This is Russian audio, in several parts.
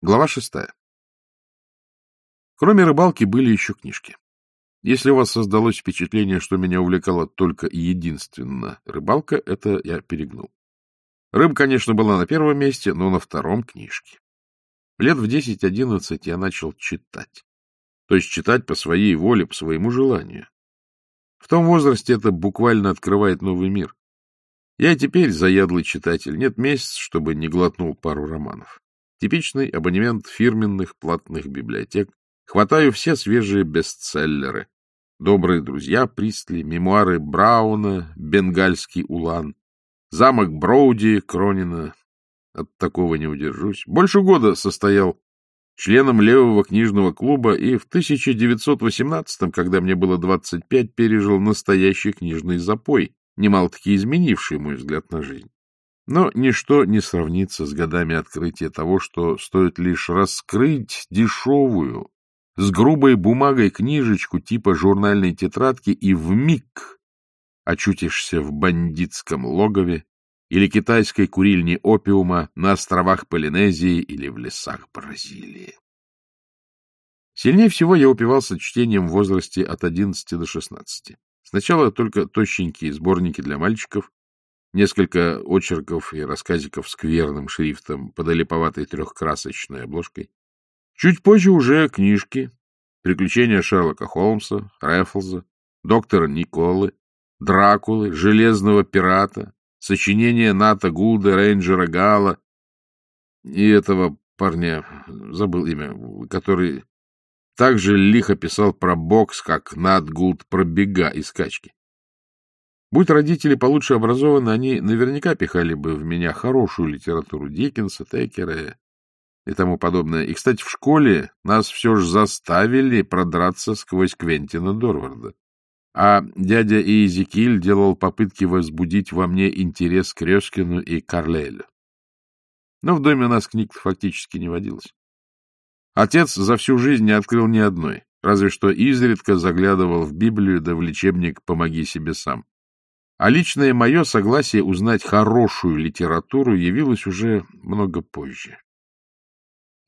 Глава шестая. Кроме рыбалки были еще книжки. Если у вас создалось впечатление, что меня увлекала только и единственно рыбалка, это я перегнул. Рыба, конечно, была на первом месте, но на втором — книжки. Лет в десять-одиннадцать я начал читать. То есть читать по своей воле, по своему желанию. В том возрасте это буквально открывает новый мир. Я теперь заядлый читатель. Нет месяца, чтобы не глотнул пару романов. Типичный абонемент фирменных платных библиотек. Хватаю все свежие бестселлеры. Добрые друзья Пристли, мемуары Брауна, Бенгальский улан, замок Броуди, Кронина. От такого не удержусь. Больше года состоял членом левого книжного клуба и в 1918 когда мне было 25, пережил настоящий книжный запой, немало-таки изменивший мой взгляд на жизнь. Но ничто не сравнится с годами открытия того, что стоит лишь раскрыть дешевую, с грубой бумагой книжечку типа журнальной тетрадки и в миг очутишься в бандитском логове или китайской курильне опиума на островах Полинезии или в лесах Бразилии. Сильнее всего я упивался чтением в возрасте от 11 до 16. Сначала только тощенькие сборники для мальчиков, несколько очерков и рассказиков скверным шрифтом под олиповатой трехкрасочной обложкой. Чуть позже уже книжки, приключения Шерлока Холмса, Рэффлза, доктора Николы, Дракулы, Железного пирата, сочинения Ната Гулда, Рейнджера Гала и этого парня, забыл имя, который также лихо писал про бокс, как Нат Гулд про бега и скачки. Будь родители получше образованы, они наверняка пихали бы в меня хорошую литературу Диккенса, Текера и тому подобное. И, кстати, в школе нас все же заставили продраться сквозь Квентина Дорварда. А дядя Иезекиль делал попытки возбудить во мне интерес к Рёскину и Карлейлю. Но в доме у нас книг фактически не водилось. Отец за всю жизнь не открыл ни одной, разве что изредка заглядывал в Библию да в лечебник «Помоги себе сам». А личное мое согласие узнать хорошую литературу явилось уже много позже.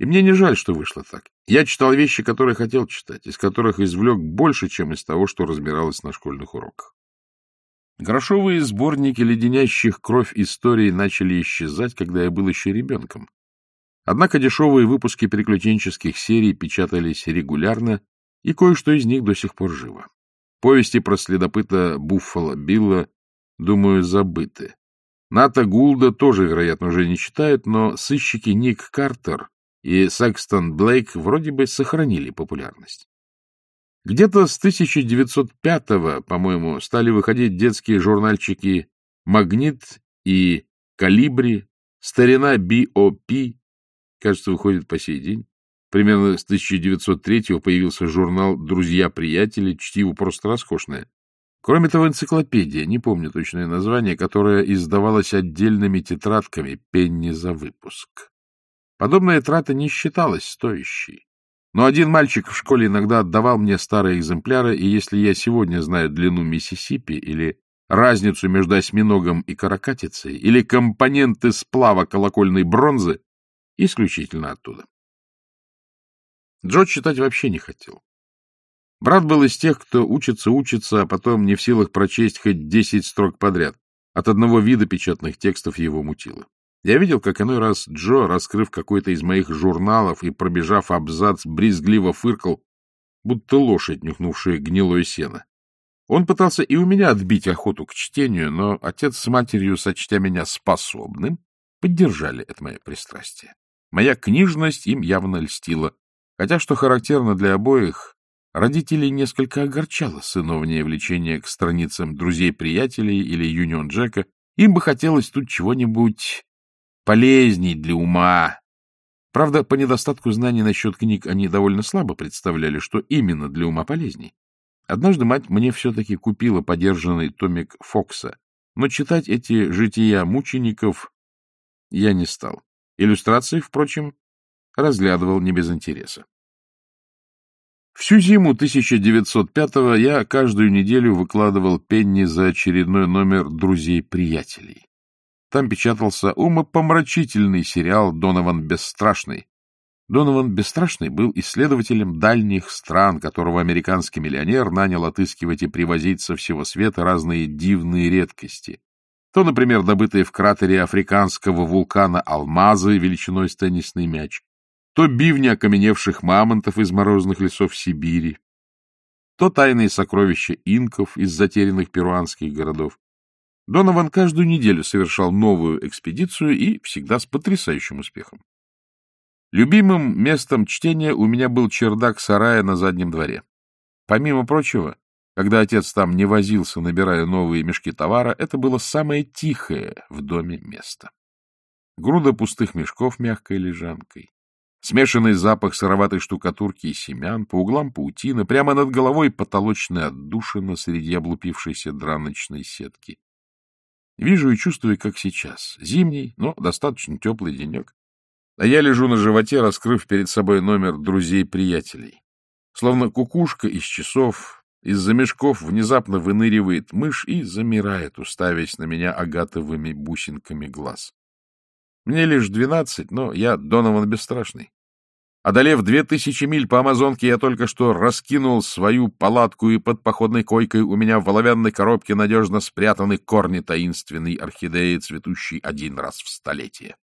И мне не жаль, что вышло так. Я читал вещи, которые хотел читать, из которых извлек больше, чем из того, что разбиралось на школьных уроках. Грошовые сборники леденящих кровь истории начали исчезать, когда я был еще ребенком. Однако дешевые выпуски приключенческих серий печатались регулярно, и кое-что из них до сих пор живо. Повести про следопыта Буффало Билла думаю, забыты. Ната Гулда тоже, вероятно, уже не читают, но сыщики Ник Картер и Секстон Блейк вроде бы сохранили популярность. Где-то с 1905-го, по-моему, стали выходить детские журнальчики «Магнит» и «Калибри», «Старина B.O.P», кажется, выходит по сей день. Примерно с 1903-го появился журнал «Друзья-приятели», чтиво просто роскошное. Кроме того, энциклопедия, не помню точное название, которая издавалась отдельными тетрадками пенни за выпуск. Подобная трата не считалась стоящей. Но один мальчик в школе иногда отдавал мне старые экземпляры, и если я сегодня знаю длину Миссисипи или разницу между осьминогом и каракатицей, или компоненты сплава колокольной бронзы, исключительно оттуда. Джо читать вообще не хотел. Брат был из тех, кто учится-учится, а потом не в силах прочесть хоть десять строк подряд. От одного вида печатных текстов его мутило. Я видел, как иной раз Джо, раскрыв какой-то из моих журналов и пробежав абзац, брезгливо фыркал, будто лошадь, нюхнувшая гнилое сено. Он пытался и у меня отбить охоту к чтению, но отец с матерью, сочтя меня способным, поддержали это мое пристрастие. Моя книжность им явно льстила, хотя, что характерно для обоих, Родителей несколько огорчало сыновнее влечение к страницам друзей-приятелей или Юнион Джека. Им бы хотелось тут чего-нибудь полезней для ума. Правда, по недостатку знаний насчет книг они довольно слабо представляли, что именно для ума полезней. Однажды мать мне все-таки купила подержанный томик Фокса, но читать эти жития мучеников я не стал. Иллюстрации, впрочем, разглядывал не без интереса. Всю зиму 1905-го я каждую неделю выкладывал пенни за очередной номер «Друзей-приятелей». Там печатался умопомрачительный сериал «Донован Бесстрашный». Донован Бесстрашный был исследователем дальних стран, которого американский миллионер нанял отыскивать и привозить со всего света разные дивные редкости. То, например, добытые в кратере африканского вулкана алмазы величиной с теннисный мяч, то бивни окаменевших мамонтов из морозных лесов Сибири, то тайные сокровища инков из затерянных перуанских городов. Донован каждую неделю совершал новую экспедицию и всегда с потрясающим успехом. Любимым местом чтения у меня был чердак сарая на заднем дворе. Помимо прочего, когда отец там не возился, набирая новые мешки товара, это было самое тихое в доме место. Груда пустых мешков мягкой лежанкой, смешанный запах сыроватой штукатурки и семян, по углам паутина, прямо над головой потолочная отдушина среди облупившейся драночной сетки. Вижу и чувствую, как сейчас. Зимний, но достаточно теплый денек. А я лежу на животе, раскрыв перед собой номер друзей-приятелей. Словно кукушка из часов, из-за мешков внезапно выныривает мышь и замирает, уставясь на меня агатовыми бусинками глаз. Мне лишь двенадцать, но я Донован Бесстрашный. Одолев две тысячи миль по Амазонке, я только что раскинул свою палатку, и под походной койкой у меня в оловянной коробке надежно спрятаны корни таинственной орхидеи, цветущей один раз в столетие.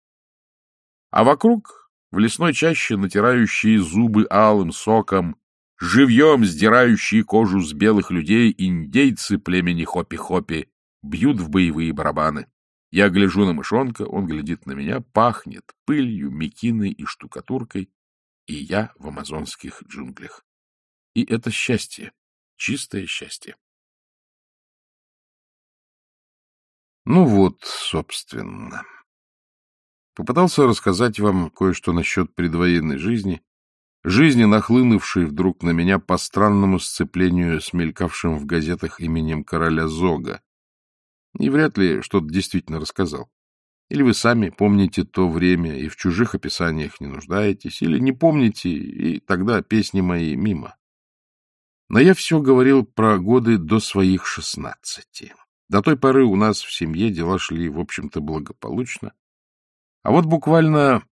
А вокруг, в лесной чаще, натирающие зубы алым соком, живьем сдирающие кожу с белых людей, индейцы племени Хопи-Хопи бьют в боевые барабаны. Я гляжу на мышонка, он глядит на меня, пахнет пылью, мекиной и штукатуркой, и я в амазонских джунглях. И это счастье, чистое счастье. Ну вот, собственно. Попытался рассказать вам кое-что насчет предвоенной жизни, жизни, нахлынувшей вдруг на меня по странному сцеплению с мелькавшим в газетах именем короля Зога. И вряд ли что-то действительно рассказал. Или вы сами помните то время и в чужих описаниях не нуждаетесь, или не помните, и тогда песни мои мимо. Но я все говорил про годы до своих шестнадцати. До той поры у нас в семье дела шли, в общем-то, благополучно. А вот буквально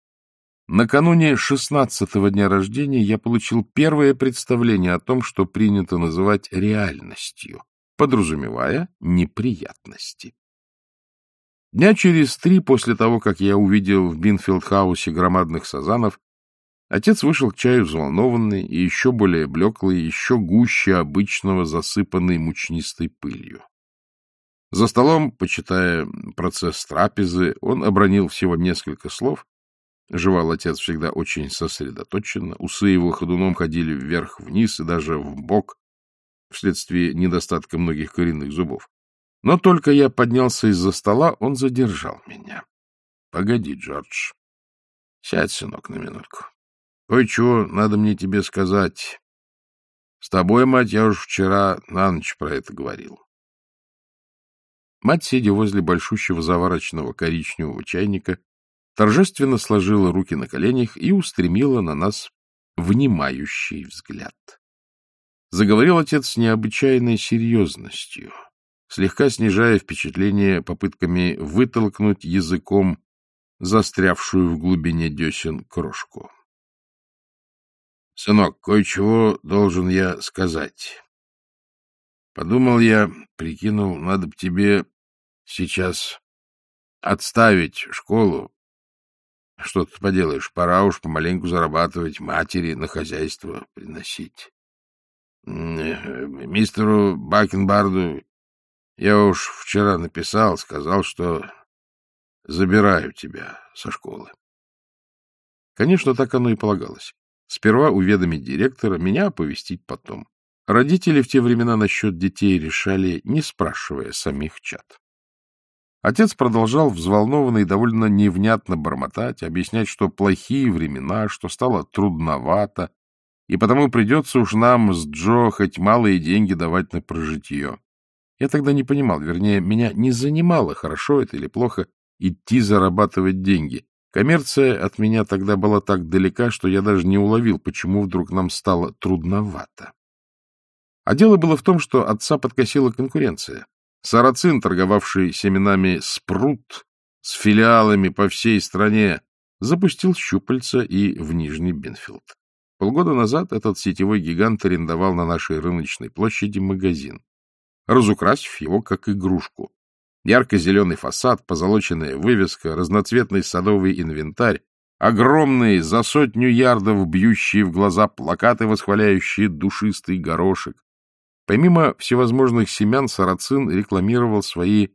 накануне шестнадцатого дня рождения я получил первое представление о том, что принято называть реальностью, подразумевая неприятности. Дня через три после того, как я увидел в Бинфилд-хаусе громадных сазанов, отец вышел к чаю взволнованный и еще более блеклый, еще гуще обычного, засыпанный мучнистой пылью. За столом, почитая процесс трапезы, он обронил всего несколько слов. Жевал отец всегда очень сосредоточенно, усы его ходуном ходили вверх-вниз и даже в бок вследствие недостатка многих коренных зубов. Но только я поднялся из-за стола, он задержал меня. — Погоди, Джордж. Сядь, сынок, на минутку. Кое-чего надо мне тебе сказать. С тобой, мать, я уж вчера на ночь про это говорил. Мать, сидя возле большущего заварочного коричневого чайника, торжественно сложила руки на коленях и устремила на нас внимающий взгляд. Заговорил отец с необычайной серьезностью, слегка снижая впечатление попытками вытолкнуть языком застрявшую в глубине десен крошку. — Сынок, кое-чего должен я сказать. Подумал я, прикинул, надо бы тебе сейчас отставить школу. Что тут поделаешь, пора уж помаленьку зарабатывать, матери на хозяйство приносить. Мистеру Бакенбарду я уж вчера написал, сказал, что забираю тебя со школы. Конечно, так оно и полагалось. Сперва уведомить директора, меня оповестить потом. Родители в те времена насчет детей решали, не спрашивая самих чад. Отец продолжал взволнованно и довольно невнятно бормотать, объяснять, что плохие времена, что стало трудновато, и потому придется уж нам с Джо хоть малые деньги давать на прожитие. Я тогда не понимал, вернее, меня не занимало, хорошо это или плохо, идти зарабатывать деньги. Коммерция от меня тогда была так далека, что я даже не уловил, почему вдруг нам стало трудновато. А дело было в том, что отца подкосила конкуренция. Сарацин, торговавший семенами спрут с филиалами по всей стране, запустил щупальца и в Нижний Бенфилд. Полгода назад этот сетевой гигант арендовал на нашей рыночной площади магазин, разукрасив его как игрушку. Ярко-зеленый фасад, позолоченная вывеска, разноцветный садовый инвентарь, огромные, за сотню ярдов бьющие в глаза плакаты, восхваляющие душистый горошек. Помимо всевозможных семян, Сарацин рекламировал свои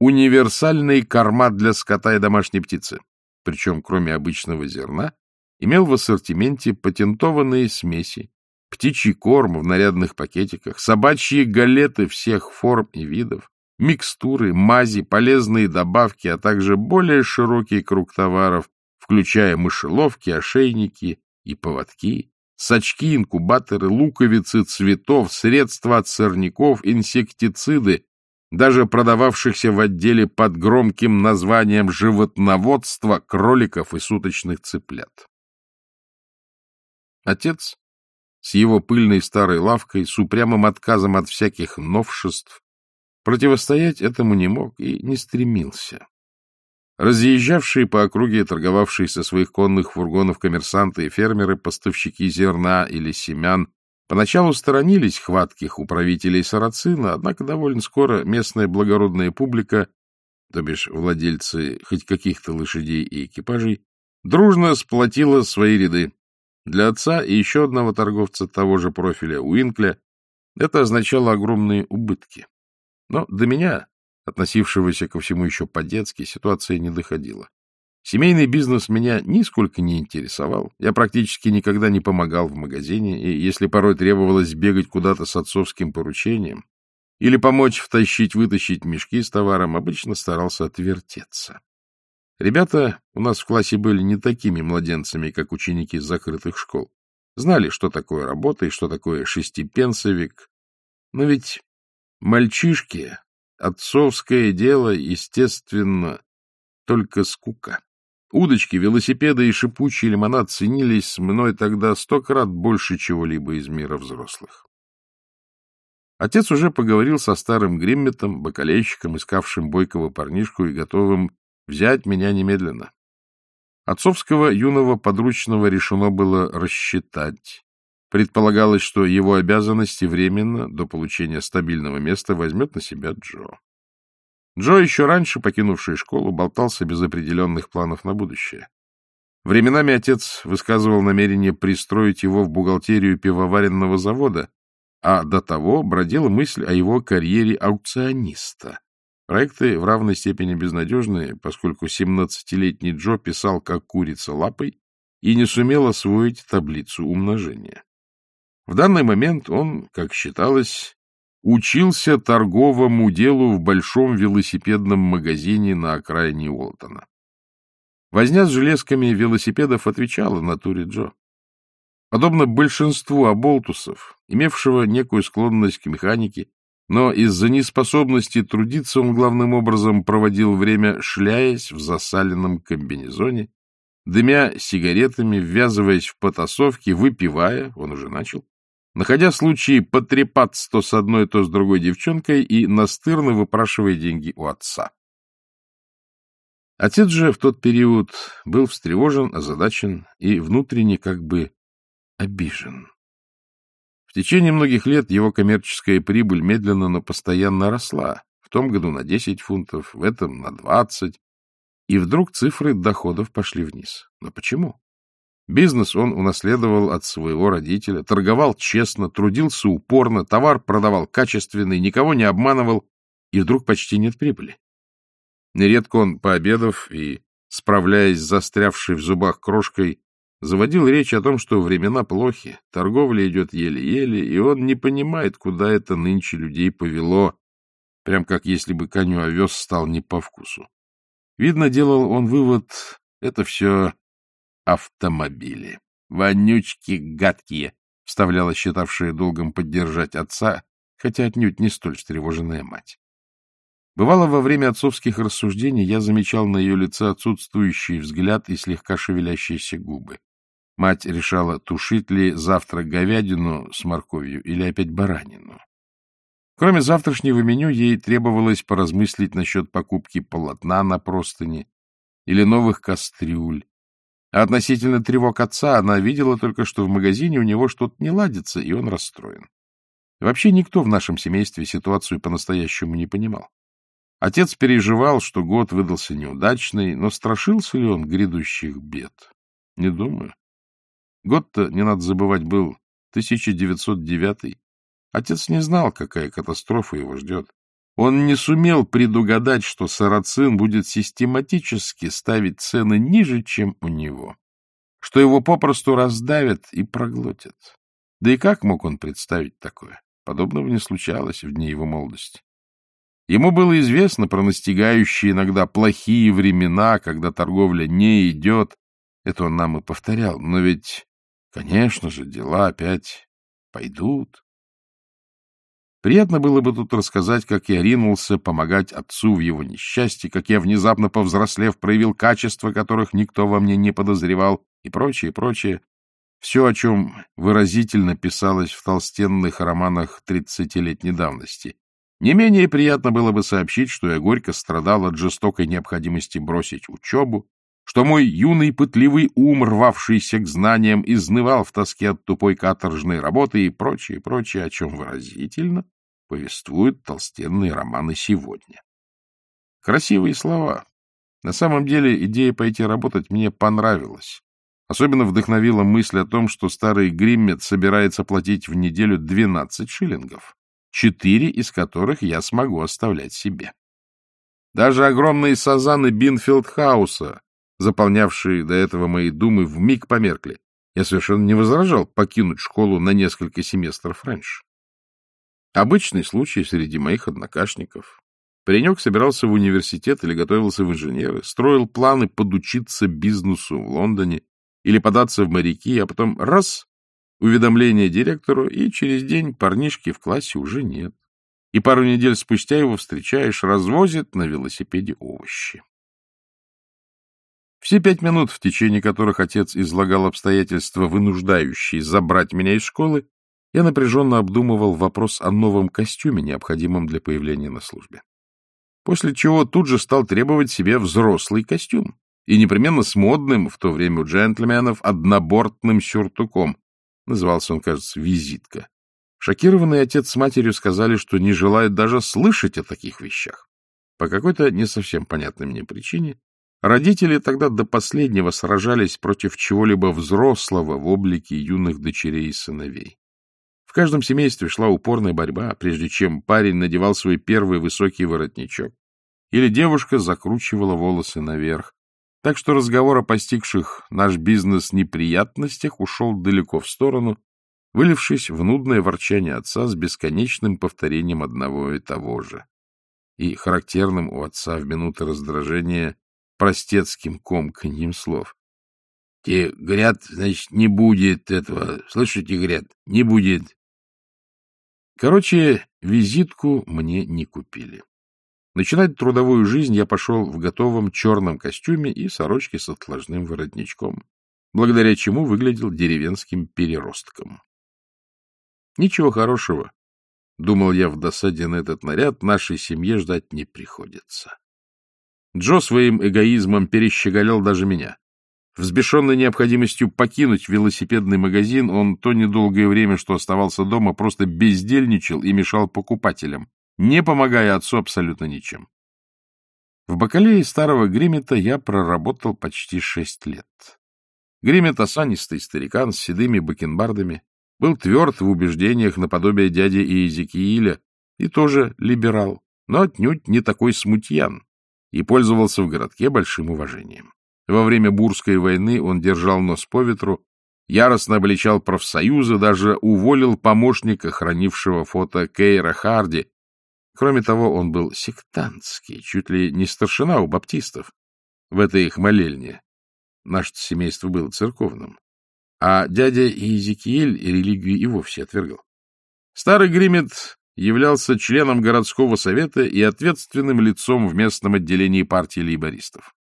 универсальные корма для скота и домашней птицы. Причем, кроме обычного зерна, имел в ассортименте патентованные смеси, птичий корм в нарядных пакетиках, собачьи галеты всех форм и видов, микстуры, мази, полезные добавки, а также более широкий круг товаров, включая мышеловки, ошейники и поводки, сачки, инкубаторы, луковицы цветов, средства от сорняков, инсектициды, даже продававшихся в отделе под громким названием животноводства кроликов и суточных цыплят. Отец с его пыльной старой лавкой, с упрямым отказом от всяких новшеств, противостоять этому не мог и не стремился. Разъезжавшие по округе, торговавшие со своих конных фургонов коммерсанты и фермеры, поставщики зерна или семян, поначалу сторонились хватких управителей Сарацина, однако довольно скоро местная благородная публика, то бишь владельцы хоть каких-то лошадей и экипажей, дружно сплотила свои ряды. Для отца и еще одного торговца того же профиля Уинкля это означало огромные убытки. Но до меня, относившегося ко всему еще по-детски, ситуация не доходила. Семейный бизнес меня нисколько не интересовал. Я практически никогда не помогал в магазине, и если порой требовалось бегать куда-то с отцовским поручением или помочь втащить-вытащить мешки с товаром, обычно старался отвертеться. Ребята у нас в классе были не такими младенцами, как ученики закрытых школ. Знали, что такое работа и что такое шестипенсовик. Но ведь мальчишки, отцовское дело, естественно, только скука. Удочки, велосипеды и шипучий лимонад ценились мной тогда сто крат больше чего-либо из мира взрослых. Отец уже поговорил со старым Гримметом, бакалейщиком, искавшим бойкого парнишку и готовым взять меня немедленно. Отцовского юного подручного решено было рассчитать. Предполагалось, что его обязанности временно, до получения стабильного места, возьмет на себя Джо. Джо, еще раньше покинувший школу, болтался без определенных планов на будущее. Временами отец высказывал намерение пристроить его в бухгалтерию пивоваренного завода, а до того бродила мысль о его карьере аукциониста. Проекты в равной степени безнадежные, поскольку 17-летний Джо писал как курица лапой и не сумел освоить таблицу умножения. В данный момент он, как считалось, учился торговому делу в большом велосипедном магазине на окраине Уолтона. Возня с железками велосипедов отвечала натуре Джо. Подобно большинству оболтусов, имевшего некую склонность к механике, но из-за неспособности трудиться он главным образом проводил время, шляясь в засаленном комбинезоне, дымя сигаретами, ввязываясь в потасовки, выпивая, он уже начал, находя случаи потрепаться то с одной, то с другой девчонкой и настырно выпрашивая деньги у отца. Отец же в тот период был встревожен, озадачен и внутренне как бы обижен. В течение многих лет его коммерческая прибыль медленно, но постоянно росла. В том году на 10 фунтов, в этом на 20. И вдруг цифры доходов пошли вниз. Но почему? Бизнес он унаследовал от своего родителя, торговал честно, трудился упорно, товар продавал качественный, никого не обманывал, и вдруг почти нет прибыли. Нередко он, пообедав и справляясь с застрявшей в зубах крошкой, заводил речь о том, что времена плохи, торговля идет еле-еле, и он не понимает, куда это нынче людей повело, прям как если бы коню овес стал не по вкусу. Видно, делал он вывод, это все автомобили. Вонючки гадкие, вставляла считавшая долгом поддержать отца, хотя отнюдь не столь встревоженная мать. Бывало, во время отцовских рассуждений я замечал на ее лице отсутствующий взгляд и слегка шевелящиеся губы. Мать решала, тушить ли завтра говядину с морковью или опять баранину. Кроме завтрашнего меню, ей требовалось поразмыслить насчет покупки полотна на простыни или новых кастрюль, А относительно тревог отца она видела только, что в магазине у него что-то не ладится, и он расстроен. Вообще никто в нашем семействе ситуацию по-настоящему не понимал. Отец переживал, что год выдался неудачный, но страшился ли он грядущих бед? Не думаю. Год-то, не надо забывать, был 1909. Отец не знал, какая катастрофа его ждет. Он не сумел предугадать, что Сарацин будет систематически ставить цены ниже, чем у него, что его попросту раздавят и проглотят. Да и как мог он представить такое? Подобного не случалось в дни его молодости. Ему было известно про настигающие иногда плохие времена, когда торговля не идет. Это он нам и повторял. Но ведь, конечно же, дела опять пойдут. Приятно было бы тут рассказать, как я ринулся помогать отцу в его несчастье, как я, внезапно повзрослев, проявил качества, которых никто во мне не подозревал, и прочее, прочее. Все, о чем выразительно писалось в толстенных романах тридцатилетней давности. Не менее приятно было бы сообщить, что я горько страдал от жестокой необходимости бросить учебу, что мой юный пытливый ум, рвавшийся к знаниям, изнывал в тоске от тупой каторжной работы и прочее, прочее, о чем выразительно повествуют толстенные романы сегодня. Красивые слова. На самом деле идея пойти работать мне понравилась. Особенно вдохновила мысль о том, что старый Гриммет собирается платить в неделю 12 шиллингов, четыре из которых я смогу оставлять себе. Даже огромные сазаны Бинфилдхауса, заполнявшие до этого мои думы, вмиг померкли. Я совершенно не возражал покинуть школу на несколько семестров раньше. Обычный случай среди моих однокашников. Паренек собирался в университет или готовился в инженеры, строил планы подучиться бизнесу в Лондоне, или податься в моряки, а потом раз — уведомление директору, и через день парнишки в классе уже нет. И пару недель спустя его встречаешь, развозит на велосипеде овощи. Все пять минут, в течение которых отец излагал обстоятельства, вынуждающие забрать меня из школы, я напряженно обдумывал вопрос о новом костюме, необходимом для появления на службе. После чего тут же стал требовать себе взрослый костюм и непременно с модным в то время у джентльменов однобортным сюртуком. Назывался он, кажется, «Визитка». Шокированный отец с матерью сказали, что не желают даже слышать о таких вещах. По какой-то не совсем понятной мне причине родители тогда до последнего сражались против чего-либо взрослого в облике юных дочерей и сыновей. В каждом семействе шла упорная борьба, прежде чем парень надевал свой первый высокий воротничок, или девушка закручивала волосы наверх, так что разговор о постигших наш бизнес неприятностях ушел далеко в сторону, вылившись в нудное ворчание отца с бесконечным повторением одного и того же. И характерным у отца в минуты раздражения простецким комканьем слов. — Те говорят, значит, не будет этого. Слышите, говорят, не будет. Короче, визитку мне не купили. Начинать трудовую жизнь я пошел в готовом черном костюме и сорочке с отложным воротничком, благодаря чему выглядел деревенским переростком. Ничего хорошего, думал я в досаде на этот наряд, нашей семье ждать не приходится. Джо своим эгоизмом перещеголял даже меня. Взбешенный необходимостью покинуть велосипедный магазин, он то недолгое время, что оставался дома, просто бездельничал и мешал покупателям, не помогая отцу абсолютно ничем. В бакалее старого Гримета я проработал почти шесть лет. Гримет, осанистый старикан с седыми бакенбардами, был тверд в убеждениях наподобие дяди Иезекииля и тоже либерал, но отнюдь не такой смутьян, и пользовался в городке большим уважением. Во время Бурской войны он держал нос по ветру, яростно обличал профсоюзы, даже уволил помощника, хранившего фото Кейра Харди, Кроме того, он был сектантский, чуть ли не старшина у баптистов в этой их молельне. Наше семейство было церковным. А дядя Иезекииль религию и вовсе отвергал. Старый Гримет являлся членом городского совета и ответственным лицом в местном отделении партии лейбористов.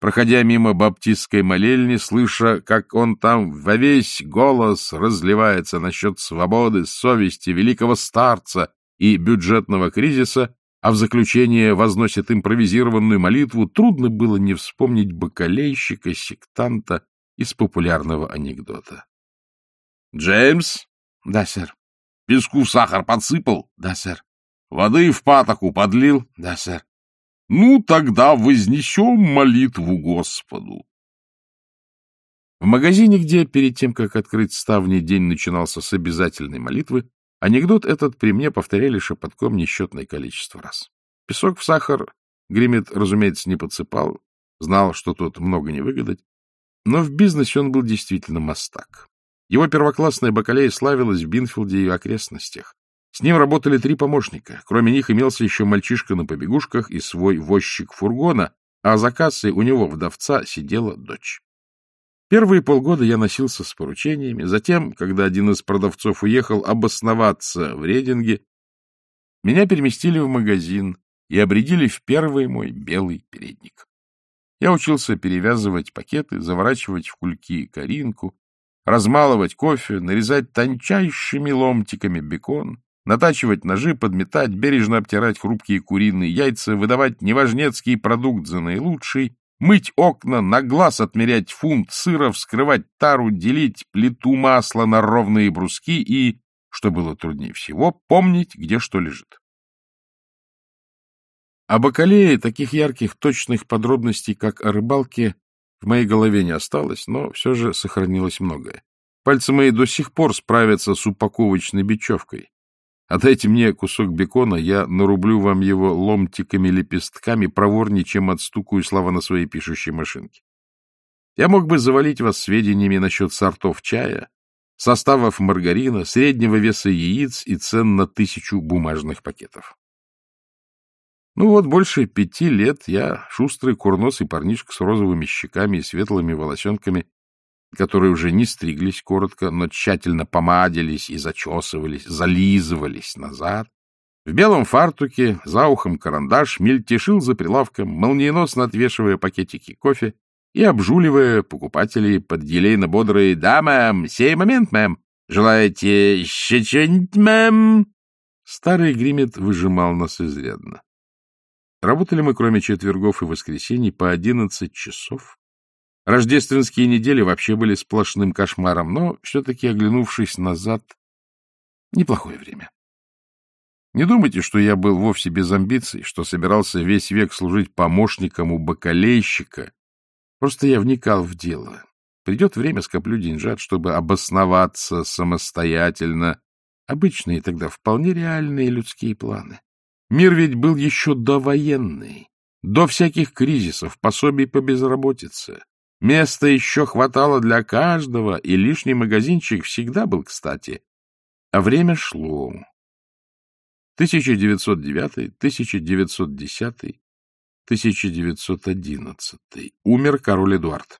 Проходя мимо баптистской молельни, слыша, как он там во весь голос разливается насчет свободы, совести великого старца и бюджетного кризиса, а в заключение возносит импровизированную молитву, трудно было не вспомнить бакалейщика, сектанта из популярного анекдота. — Джеймс? — Да, сэр. — Песку в сахар подсыпал? — Да, сэр. — Воды в патоку подлил? — Да, сэр. — Ну, тогда вознесем молитву Господу. В магазине, где перед тем, как открыть ставни, день начинался с обязательной молитвы, анекдот этот при мне повторяли шепотком несчетное количество раз. Песок в сахар Гримет, разумеется, не подсыпал, знал, что тут много не выгадать, но в бизнесе он был действительно мастак. Его первоклассная бакалея славилась в Бинфилде и окрестностях. С ним работали три помощника. Кроме них имелся еще мальчишка на побегушках и свой возчик фургона, а за кассой у него вдовца сидела дочь. Первые полгода я носился с поручениями. Затем, когда один из продавцов уехал обосноваться в Рединге, меня переместили в магазин и обредили в первый мой белый передник. Я учился перевязывать пакеты, заворачивать в кульки коринку, размалывать кофе, нарезать тончайшими ломтиками бекон, натачивать ножи, подметать, бережно обтирать хрупкие куриные яйца, выдавать неважнецкий продукт за наилучший, мыть окна, на глаз отмерять фунт сыра, вскрывать тару, делить плиту масла на ровные бруски и, что было труднее всего, помнить, где что лежит. О бакалее таких ярких, точных подробностей, как о рыбалке, в моей голове не осталось, но все же сохранилось многое. Пальцы мои до сих пор справятся с упаковочной бечевкой. Отдайте мне кусок бекона, я нарублю вам его ломтиками-лепестками проворнее, чем отстукаю слова на своей пишущей машинке. Я мог бы завалить вас сведениями насчет сортов чая, составов маргарина, среднего веса яиц и цен на тысячу бумажных пакетов. Ну вот, больше пяти лет я шустрый курносый парнишка с розовыми щеками и светлыми волосенками, которые уже не стриглись коротко, но тщательно помадились и зачесывались, зализывались назад. В белом фартуке, за ухом карандаш, мельтешил за прилавком, молниеносно отвешивая пакетики кофе и обжуливая покупателей под елейно-бодрые «Да, мэм, сей момент, мэм! Желаете еще что-нибудь, мэм?» Старый гримет выжимал нас изрядно. Работали мы, кроме четвергов и воскресений, по одиннадцать часов, Рождественские недели вообще были сплошным кошмаром, но все-таки, оглянувшись назад, неплохое время. Не думайте, что я был вовсе без амбиций, что собирался весь век служить помощником у бакалейщика. Просто я вникал в дело. Придет время, скоплю деньжат, чтобы обосноваться самостоятельно. Обычные тогда вполне реальные людские планы. Мир ведь был еще довоенный, до всяких кризисов, пособий по безработице. Места еще хватало для каждого, и лишний магазинчик всегда был кстати. А время шло. 1909, 1910, 1911. Умер король Эдуард.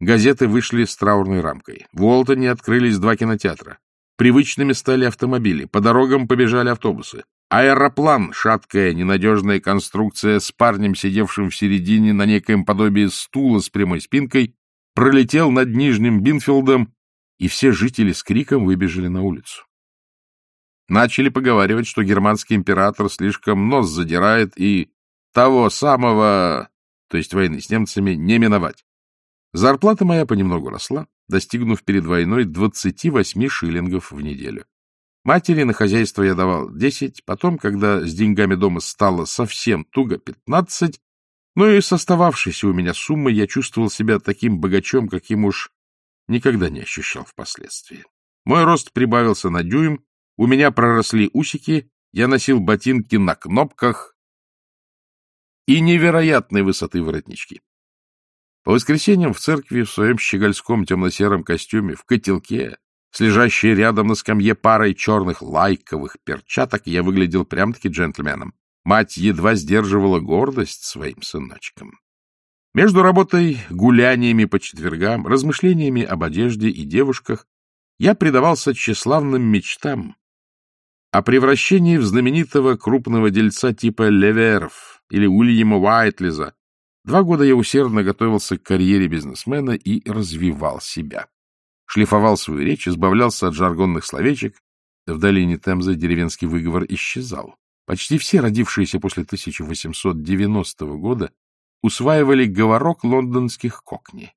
Газеты вышли с траурной рамкой. В Уолтоне открылись два кинотеатра. Привычными стали автомобили, по дорогам побежали автобусы. Аэроплан, шаткая, ненадежная конструкция с парнем, сидевшим в середине на некоем подобии стула с прямой спинкой, пролетел над Нижним Бинфилдом, и все жители с криком выбежали на улицу. Начали поговаривать, что германский император слишком нос задирает и того самого, то есть войны с немцами, не миновать. Зарплата моя понемногу росла, достигнув перед войной 28 шиллингов в неделю. Матери на хозяйство я давал десять, потом, когда с деньгами дома стало совсем туго, пятнадцать, ну и с остававшейся у меня суммы я чувствовал себя таким богачом, каким уж никогда не ощущал впоследствии. Мой рост прибавился на дюйм, у меня проросли усики, я носил ботинки на кнопках и невероятной высоты воротнички. По воскресеньям в церкви в своем щегольском темно-сером костюме, в котелке, с лежащей рядом на скамье парой черных лайковых перчаток, я выглядел прям-таки джентльменом. Мать едва сдерживала гордость своим сыночком. Между работой, гуляниями по четвергам, размышлениями об одежде и девушках я предавался тщеславным мечтам о превращении в знаменитого крупного дельца типа Леверов или Уильяма Уайтлиза. Два года я усердно готовился к карьере бизнесмена и развивал себя шлифовал свою речь, избавлялся от жаргонных словечек. В долине Темзы деревенский выговор исчезал. Почти все родившиеся после 1890 года усваивали говорок лондонских кокни.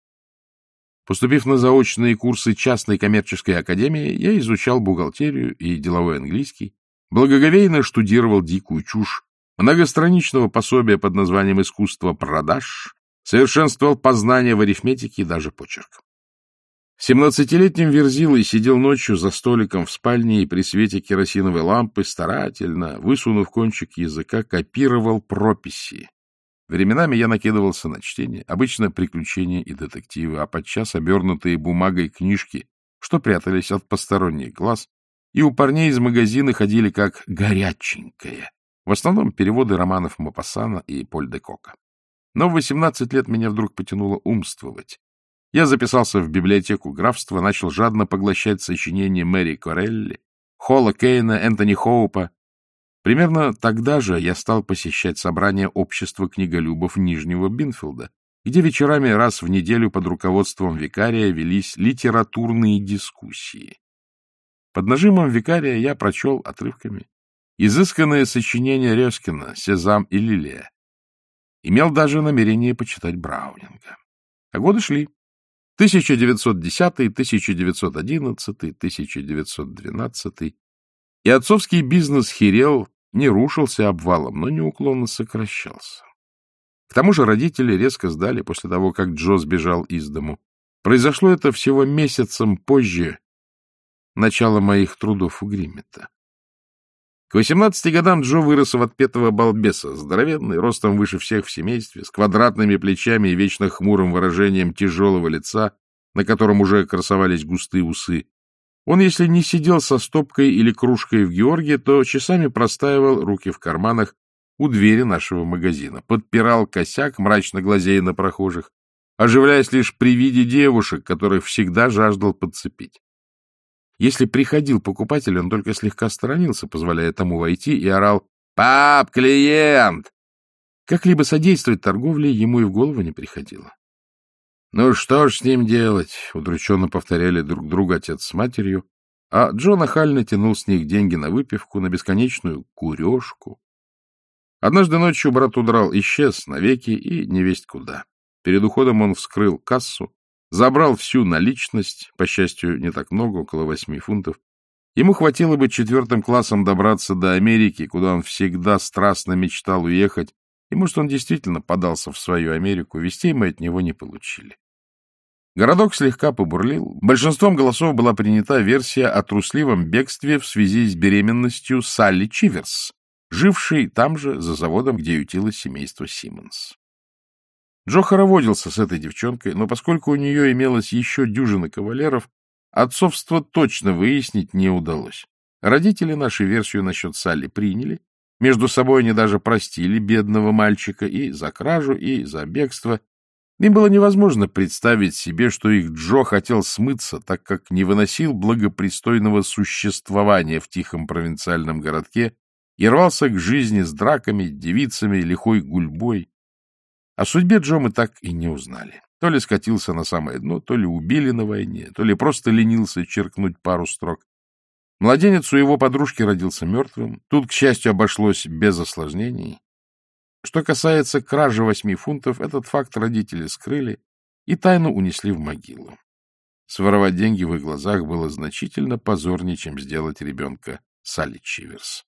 Поступив на заочные курсы частной коммерческой академии, я изучал бухгалтерию и деловой английский, благоговейно штудировал дикую чушь, многостраничного пособия под названием «Искусство продаж», совершенствовал познания в арифметике и даже почерк. Семнадцатилетним Верзилой сидел ночью за столиком в спальне и при свете керосиновой лампы старательно, высунув кончик языка, копировал прописи, Временами я накидывался на чтение, обычно приключения и детективы, а подчас обернутые бумагой книжки, что прятались от посторонних глаз, и у парней из магазина ходили как «горяченькое». В основном переводы романов Мапассана и Поль де Кока. Но в 18 лет меня вдруг потянуло умствовать. Я записался в библиотеку графства, начал жадно поглощать сочинения Мэри Корелли, Холла Кейна, Энтони Хоупа, Примерно тогда же я стал посещать собрания общества книголюбов Нижнего Бинфилда, где вечерами раз в неделю под руководством викария велись литературные дискуссии. Под нажимом викария я прочел отрывками изысканное сочинение Резкина «Сезам и Лилия». Имел даже намерение почитать Браунинга. А годы шли. 1910, 1911, 1912. И отцовский бизнес херел не рушился обвалом, но неуклонно сокращался. К тому же родители резко сдали после того, как Джо сбежал из дому. Произошло это всего месяцем позже начала моих трудов у Гриммета. К 18 годам Джо вырос в отпетого балбеса, здоровенный, ростом выше всех в семействе, с квадратными плечами и вечно хмурым выражением тяжелого лица, на котором уже красовались густые усы, он, если не сидел со стопкой или кружкой в Георгии, то часами простаивал руки в карманах у двери нашего магазина, подпирал косяк, мрачно глазея на прохожих, оживляясь лишь при виде девушек, которых всегда жаждал подцепить. Если приходил покупатель, он только слегка сторонился, позволяя тому войти, и орал «Пап, клиент!». Как-либо содействовать торговле ему и в голову не приходило. Ну что ж с ним делать? Удрученно повторяли друг друга отец с матерью, а Джо нахально тянул с них деньги на выпивку, на бесконечную курешку. Однажды ночью брат удрал, исчез навеки и невесть куда. Перед уходом он вскрыл кассу, забрал всю наличность, по счастью, не так много, около восьми фунтов. Ему хватило бы четвертым классом добраться до Америки, куда он всегда страстно мечтал уехать, и, может, он действительно подался в свою Америку, вестей мы от него не получили. Городок слегка побурлил. Большинством голосов была принята версия о трусливом бегстве в связи с беременностью Салли Чиверс, жившей там же, за заводом, где ютилось семейство Симмонс. Джо хороводился с этой девчонкой, но поскольку у нее имелось еще дюжина кавалеров, отцовство точно выяснить не удалось. Родители нашу версию насчет Салли приняли, между собой они даже простили бедного мальчика и за кражу, и за бегство. Им было невозможно представить себе, что их Джо хотел смыться, так как не выносил благопристойного существования в тихом провинциальном городке и рвался к жизни с драками, девицами, лихой гульбой. О судьбе Джо мы так и не узнали. То ли скатился на самое дно, то ли убили на войне, то ли просто ленился черкнуть пару строк. Младенец у его подружки родился мертвым. Тут, к счастью, обошлось без осложнений. Что касается кражи восьми фунтов, этот факт родители скрыли и тайну унесли в могилу. Своровать деньги в их глазах было значительно позорнее, чем сделать ребенка Салли Чиверс.